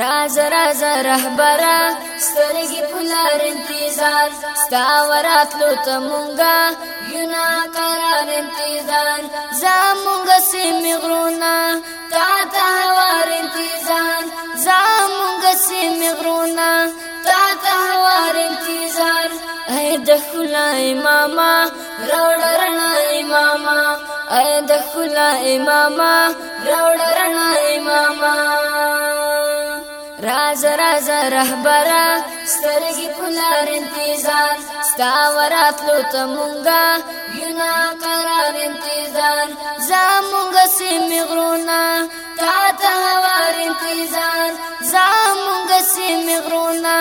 راز راز رهبرا سترګې پلار انتظار ستا وراتلو ته مونږه یو نا قرار انتظار زمونږه سیمې غرونه تا ته هوار انتظار زمونږه سیمې غرونه تا ته هوار انتظار اے د خلای ماما روړ رڼا ماما اے د خلای ماما روړ رڼا ماما راز راز رهبرا سترګې پلار انتظار ستا وراتلو ته مونږه یونا قرار انتظار زمونږه سیمې غرونه تا ته هوار انتظار زمونږه سیمې غرونه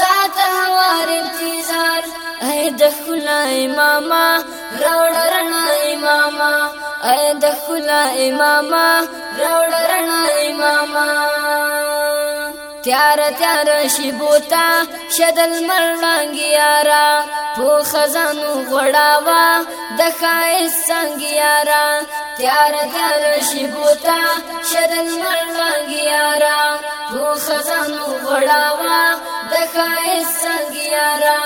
تا ته هوار انتظار اے د خلای ماما روړ رڼای ماما اے د خلای ماما روړ رڼای ماما تیار تیار شی بوتا شدل مرلانګیارا په خزانو غړاوا د خای سنگیارا تیار تیار شی بوتا شدل مرلانګیارا په خزانو غړاوا د خای سنگیارا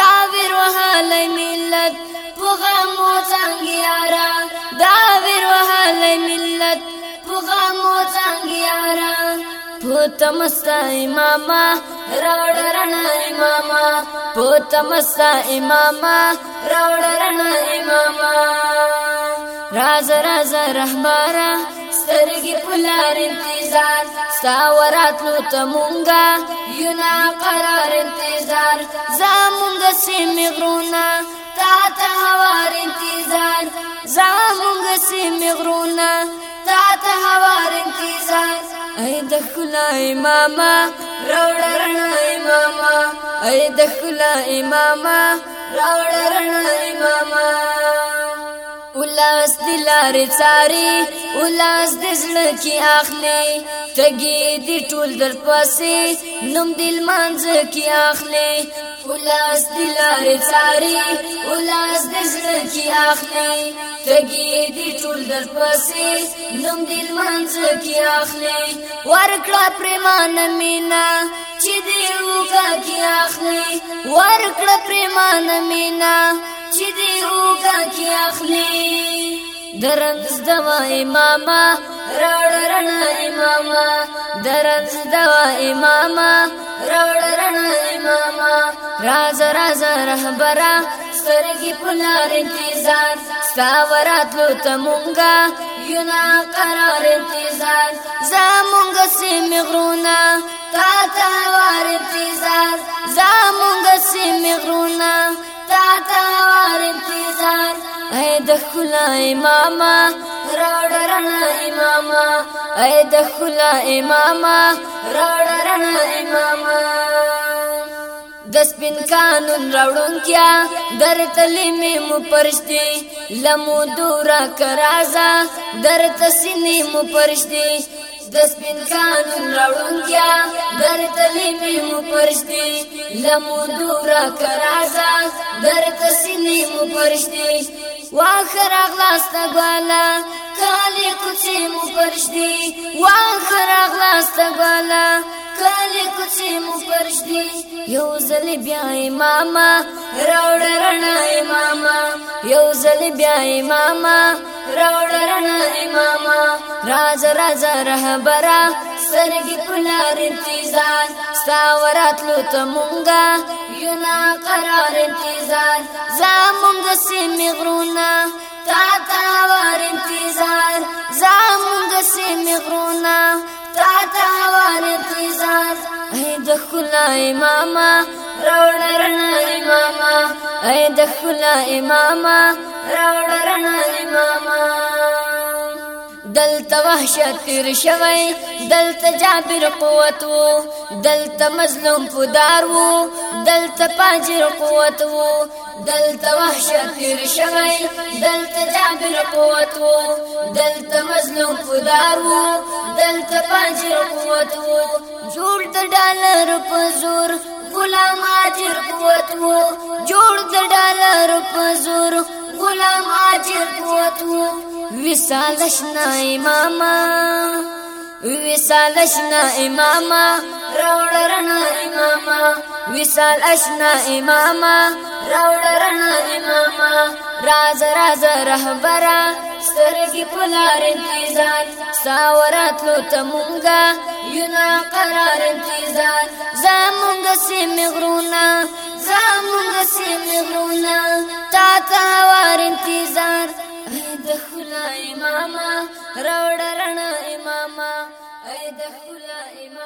دا ویر وهال ملت په غمو څنګهیارا دا ویر وهال ملت په غمو څنګهیارا پوت مستا اماما راوړ رڼا اماما پوت مستا اماما راوړ رڼا اماما راز راز رهبارا سترګې پلار انتظار ستا وراتلو ته مونږه یو نا قرار انتظار زمونږ سیمې غرونه تا ته هوار انتظار زمونږ سیمې غرونه تا ته هوار اے د خلای ماما روړ رڼا ماما اے د خلای ماما روړ رڼا ماما ولاس دلارې چاري ولاس د زړه کې اخلي تګي دي ټول در پاسي نوم دل مانځ کې اخلي ولاس دی لارې څاري ولاس د زړه کې اخلي تګي دی ټول در پسې نوم دی منځ کې اخلي ورکړه پریمان مینا چې دی وکا کې اخلي ورکړه پریمان مینا چې دی وکا کې اخلي درنګ دوا اماما رړ رڼا اماما درنګ دوا اماما راوړ رڼا اماما راز راز رهبرا سترګې پلار انتظار ستا وراتلو ته مونږه یو نا قرار انتظار زمونږ سیمې غرونه تا ته وار انتظار زمونږ سیمې غرونه تا ته وار انتظار اې د خلای ماما راړ رنا اماما اې د خلا اماما راړ رنا اماما د سپین قانون راوړون کیا در تلې مې مو پرشتي لمو دورا کرازا در تسینې مو پرشتي د سپین قانون راوړون کیا در تلې مې مو پرشتي لمو دورا کرازا در تسینې مو پرشتي واخ راغلاست ګالا کالی کوڅې مو پرشدي واخ راغلاست ګالا کالی کوڅې مو پرشدي یو زل بیا اماما راوړ رڼا اماما یو زل بیا اماما راوړ رڼا اماما راز راز رهبرا سرګي پلار انتظار ستا وراتلو ته مونږه یو نا قرار انتظار زمونږ سیمې غرونه تا تا ور انتظار زمونږ سیمې غرونه تا تا ور انتظار اې د خلای ماما روړ رڼا اماما اې د خلای ماما روړ رڼا اماما دلته وحشت تیر شوی دلته جابر قوت وو دلته مظلوم پودار وو دلته پاجر قوت وو دلته وحشت تیر شوی دلته جابر قوت وو دلته مظلوم پودار وو دلته پاجر قوت وو جوړ د ډالر په زور غلام اجر قوت وو جوړ د ډالر په زور غلام اجر قوت وو وسالشنا اماما وسالشنا اماما راوړرنا اماما وسالشنا اماما راوړرنا اماما راز راز رهبرا سترګې پلار انتظار ساورات لو تمونګه یونا قرار انتظار زمونږ سیمه غرونا زمونږ سیمه غرونا تا تا وار انتظار دخلا اماما راوړ رڼا اماما اے دخلا اماما